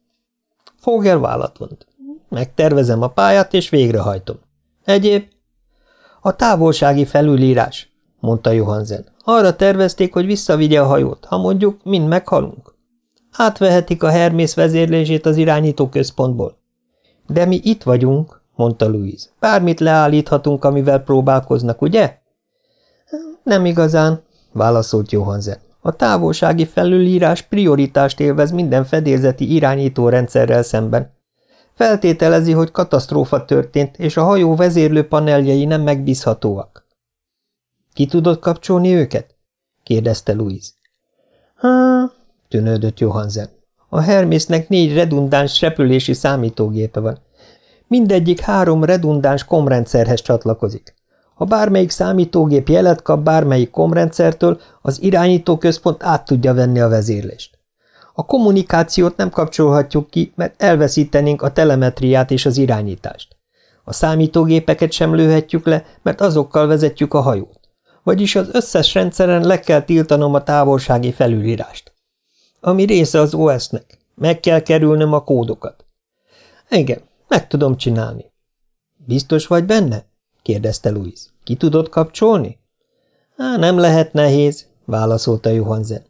Fogel vállat vont. Megtervezem a pályát, és végrehajtom. Egyéb? A távolsági felülírás, mondta Johansen. Arra tervezték, hogy visszavigye a hajót, ha mondjuk mind meghalunk. Átvehetik a Hermész vezérlését az irányító központból. De mi itt vagyunk, mondta Louise. Bármit leállíthatunk, amivel próbálkoznak, ugye? Nem igazán, válaszolt Johansen. A távolsági felülírás prioritást élvez minden fedélzeti irányítórendszerrel szemben. Feltételezi, hogy katasztrófa történt, és a hajó vezérlő paneljei nem megbízhatóak. Ki tudod kapcsolni őket? kérdezte Louise. Há, tűnődött Johansen. A Hermésznek négy redundáns repülési számítógépe van. Mindegyik három redundáns komrendszerhez csatlakozik. Ha bármelyik számítógép jelet kap bármelyik komrendszertől, az irányítóközpont át tudja venni a vezérlést. A kommunikációt nem kapcsolhatjuk ki, mert elveszítenénk a telemetriát és az irányítást. A számítógépeket sem lőhetjük le, mert azokkal vezetjük a hajót. Vagyis az összes rendszeren le kell tiltanom a távolsági felülírást. Ami része az OS-nek. Meg kell kerülnöm a kódokat. Igen, meg tudom csinálni. Biztos vagy benne? kérdezte Louis. Ki tudod kapcsolni? Há, nem lehet nehéz, válaszolta Johansen.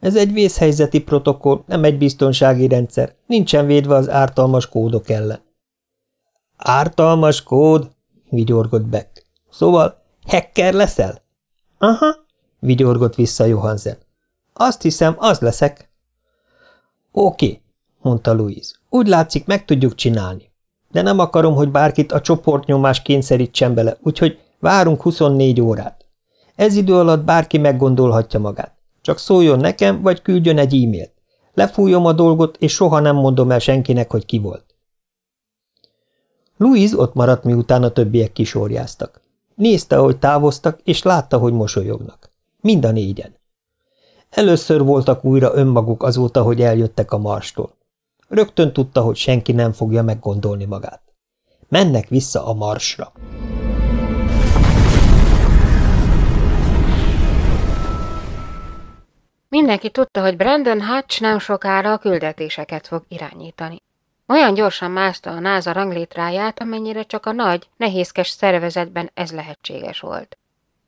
Ez egy vészhelyzeti protokoll, nem egy biztonsági rendszer. Nincsen védve az ártalmas kódok ellen. Ártalmas kód? vigyorgott Beck. Szóval hacker leszel? Aha, vigyorgott vissza Johansen. Azt hiszem, az leszek. Oké, mondta Louise. Úgy látszik, meg tudjuk csinálni. De nem akarom, hogy bárkit a csoportnyomás kényszerítsen bele, úgyhogy várunk 24 órát. Ez idő alatt bárki meggondolhatja magát. Csak szóljon nekem, vagy küldjön egy e-mailt. Lefújom a dolgot, és soha nem mondom el senkinek, hogy ki volt. Louise ott maradt, miután a többiek kisorjáztak. Nézte, ahogy távoztak, és látta, hogy mosolyognak. Mind a négyen. Először voltak újra önmaguk azóta, hogy eljöttek a marstól. Rögtön tudta, hogy senki nem fogja meggondolni magát. Mennek vissza a marsra. Mindenki tudta, hogy Brandon Hatch nem sokára a küldetéseket fog irányítani. Olyan gyorsan mászta a NASA ranglétráját, amennyire csak a nagy, nehézkes szervezetben ez lehetséges volt.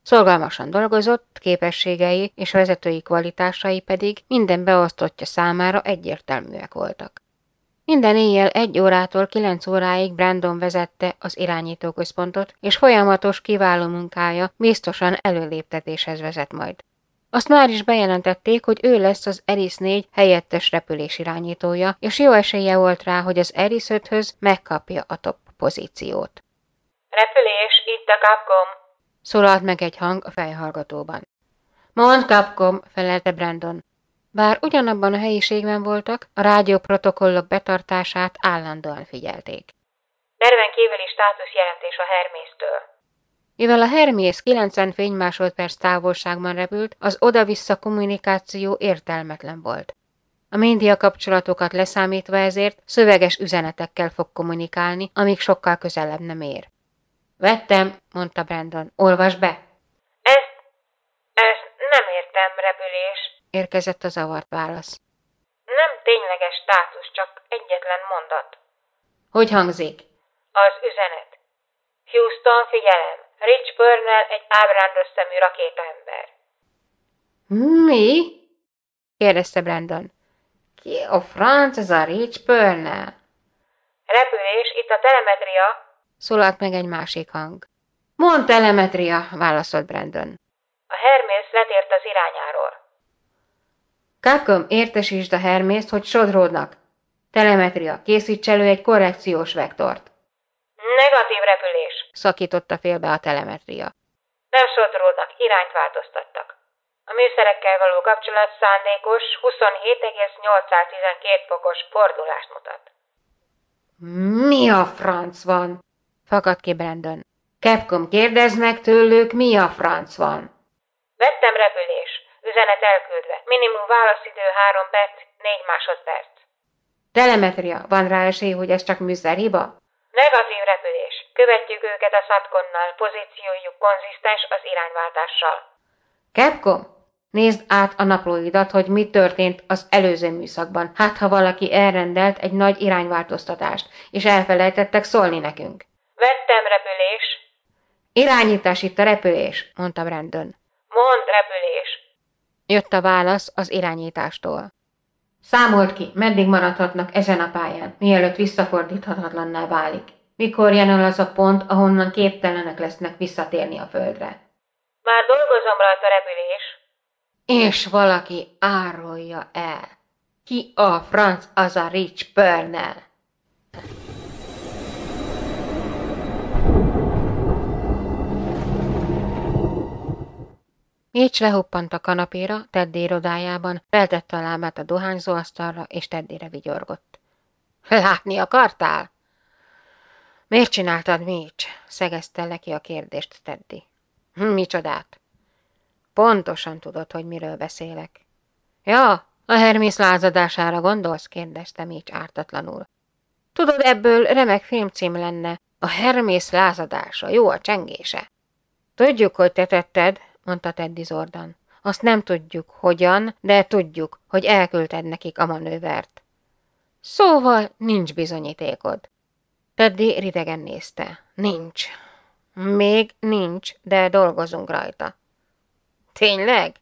Szolgalmasan dolgozott, képességei és vezetői kvalitásai pedig minden beosztottja számára egyértelműek voltak. Minden éjjel egy órától kilenc óráig Brandon vezette az irányítóközpontot, és folyamatos kiváló munkája biztosan előléptetéshez vezet majd. Azt már is bejelentették, hogy ő lesz az Eris 4 helyettes repülés irányítója, és jó esélye volt rá, hogy az Eris 5-höz megkapja a top pozíciót. Repülés, itt a Capcom! Szólalt meg egy hang a fejhallgatóban. Mond Capcom, felelte Brandon. Bár ugyanabban a helyiségben voltak, a rádióprotokollok betartását állandóan figyelték. Terven kívüli státuszjelentés a Hermésztől. Mivel a Hermész 90 fénymásodperc távolságban repült, az oda-vissza kommunikáció értelmetlen volt. A média kapcsolatokat leszámítva ezért szöveges üzenetekkel fog kommunikálni, amíg sokkal közelebb nem ér. Vettem, mondta Brandon. Olvas be! Ezt, ezt nem értem, repülés, érkezett a zavart válasz. Nem tényleges státusz, csak egyetlen mondat. Hogy hangzik? Az üzenet. Houston, figyelem! Rich Burnell egy ábrándos szemű rakétaember. Mi? kérdezte Brandon. Ki a franc ez a Rich Burnell? Repülés, itt a telemetria, szólalt meg egy másik hang. Mond telemetria, válaszolt Brandon. A Hermész letért az irányáról. Capcom, értesítsd a Hermészt, hogy sodródnak. Telemetria, készíts elő egy korrekciós vektort. Negatív repülés, szakította félbe a telemetria. Nem sodródnak, irányt változtattak. A műszerekkel való kapcsolat szándékos 27,812 fokos fordulást mutat. Mi a franc van? Fakadt ki Brandon. Capcom, kérdezd meg tőlük, mi a franc van? Vettem repülés. Üzenet elküldve. Minimum válaszidő 3 perc, 4 másodperc. Telemetria. Van rá esély, hogy ez csak műszerhiba? Negatív repülés. Követjük őket a szatkonnal, pozíciójuk konzisztens az irányváltással. Capcom? Nézd át a naplóidat, hogy mi történt az előző műszakban. Hát, ha valaki elrendelt egy nagy irányváltoztatást, és elfelejtettek szólni nekünk. Vettem repülés. Irányítás itt a repülés, mondta Brandon. Mond repülés. Jött a válasz az irányítástól. Számolt ki, meddig maradhatnak ezen a pályán, mielőtt visszafordíthatatlanná válik. Mikor jön el az a pont, ahonnan képtelenek lesznek visszatérni a földre. Már dolgozom rajta repülés. És valaki árulja el. Ki a franc az a Rich Purnell? Mitch lehuppant a kanapéra, Teddy irodájában, feltette a lábát a dohányzóasztalra, és Teddire vigyorgott. Látni akartál? Miért csináltad, Mitch? szegezte le ki a kérdést Teddy. Micsodát? Pontosan tudod, hogy miről beszélek. Ja, a Hermész lázadására gondolsz? kérdezte Mitch ártatlanul. Tudod, ebből remek filmcím lenne. A Hermész lázadása, jó a csengése. Tudjuk, hogy te tetted, mondta Teddy Zordan. Azt nem tudjuk, hogyan, de tudjuk, hogy elküldted nekik a manővert. Szóval nincs bizonyítékod. Teddy ridegen nézte. Nincs. Még nincs, de dolgozunk rajta. Tényleg?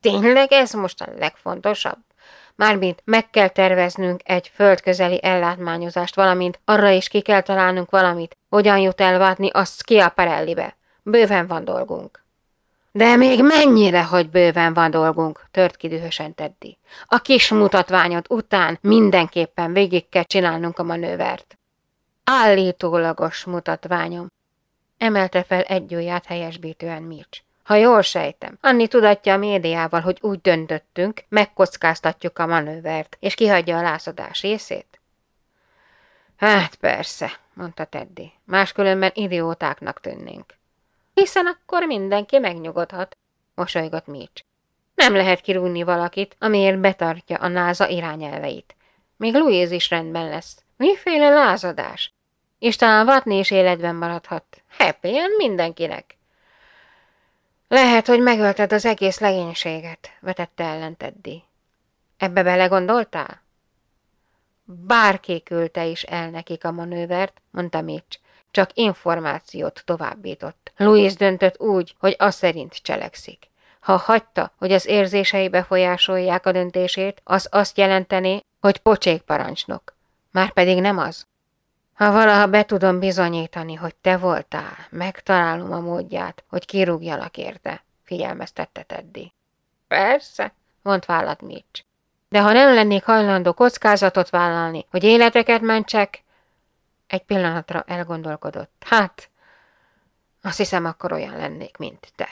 Tényleg ez most a legfontosabb? Mármint meg kell terveznünk egy földközeli ellátmányozást, valamint arra is ki kell találnunk valamit, hogyan jut elvátni azt ki a Parellibe. Bőven van dolgunk. De még mennyire, hogy bőven van dolgunk, tört ki dühösen Teddy. A kis mutatványod után mindenképpen végig kell csinálnunk a manővert. Állítólagos mutatványom. Emelte fel egy ujját helyesbítően Mitch. Ha jól sejtem, Anni tudatja a médiával, hogy úgy döntöttünk, megkockáztatjuk a manővert, és kihagyja a lázadás részét? Hát persze, mondta Teddy, máskülönben idiótáknak tűnnénk. Hiszen akkor mindenki megnyugodhat, mosolygott Mitch. Nem lehet kirúgni valakit, amiért betartja a náza irányelveit. Még Louise is rendben lesz. Miféle lázadás? És talán Vatni is életben maradhat. Happy mindenkinek. Lehet, hogy megölted az egész legénységet, vetette ellen Teddy. Ebbe belegondoltál? Bárki küldte is el nekik a manővert, mondta Mitch, csak információt továbbított. Louis döntött úgy, hogy az szerint cselekszik. Ha hagyta, hogy az érzései befolyásolják a döntését, az azt jelenteni, hogy pocsék parancsnok. Márpedig nem az. Ha valaha be tudom bizonyítani, hogy te voltál, megtalálom a módját, hogy kirúgjalak érte, figyelmeztette Teddy. Persze, mondt vállat Mitch. De ha nem lennék hajlandó kockázatot vállalni, hogy életeket mentsek, egy pillanatra elgondolkodott. Hát, azt hiszem, akkor olyan lennék, mint te.